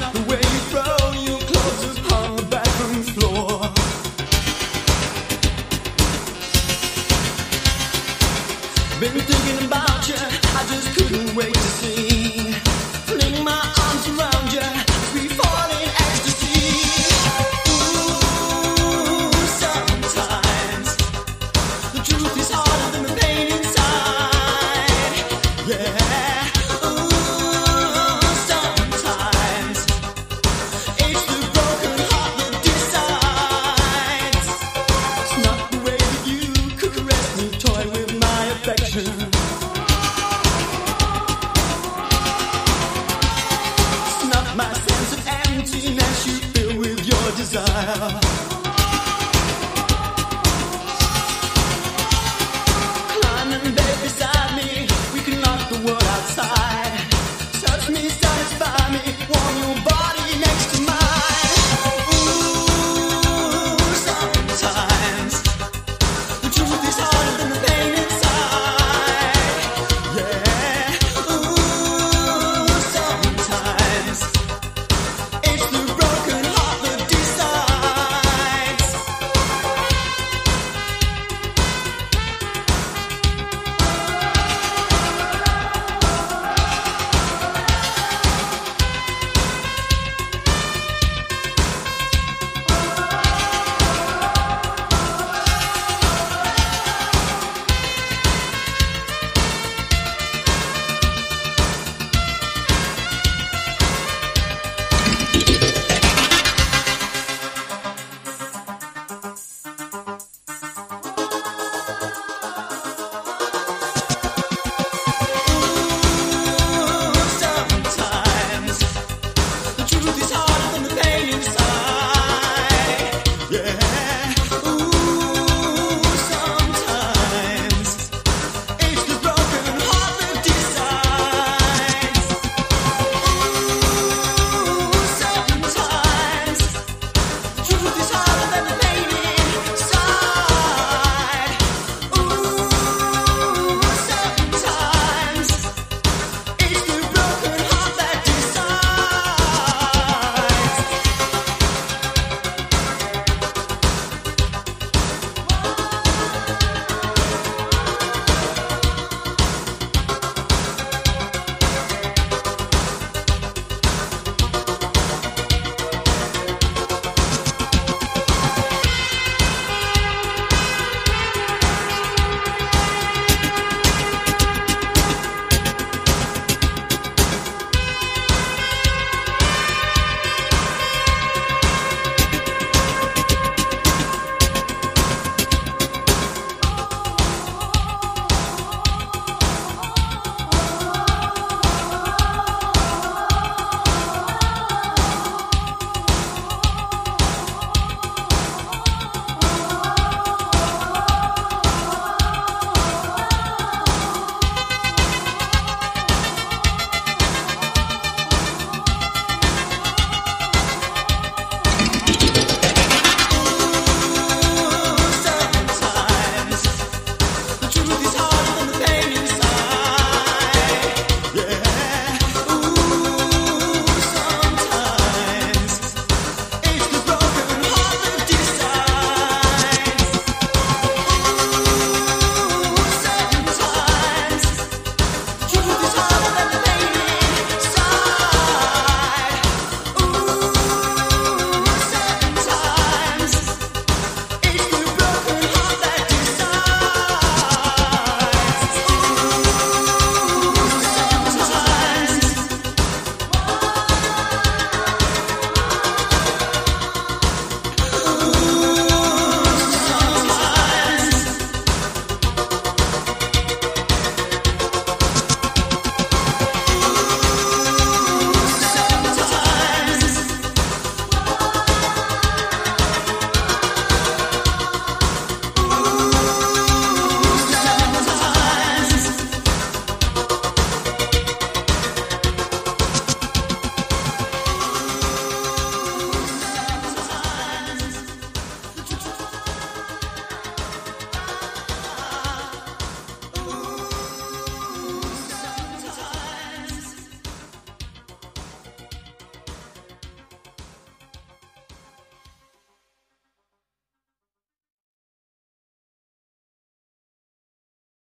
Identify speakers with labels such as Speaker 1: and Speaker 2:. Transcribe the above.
Speaker 1: the way desire.